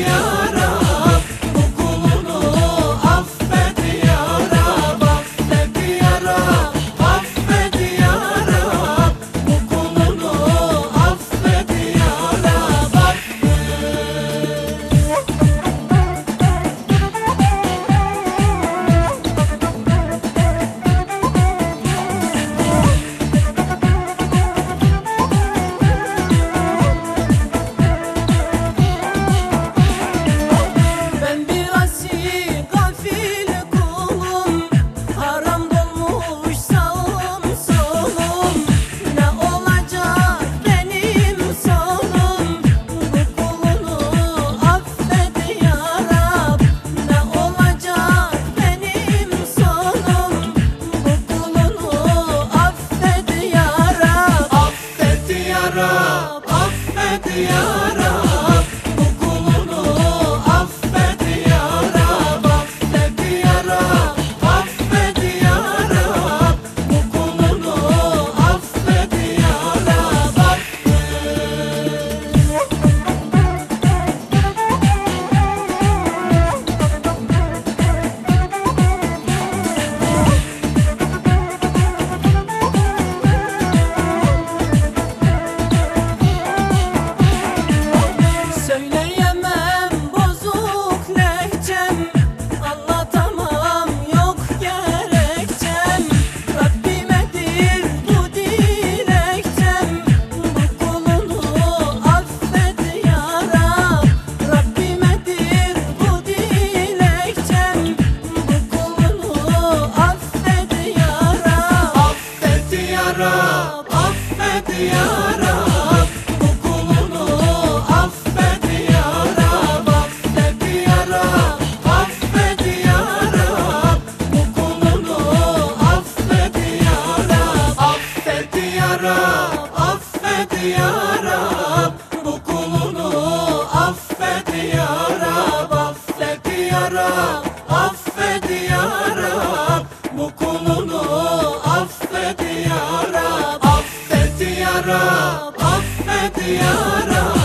yeah. يا رب Affet ya Rab, affet ya Rab Affet ya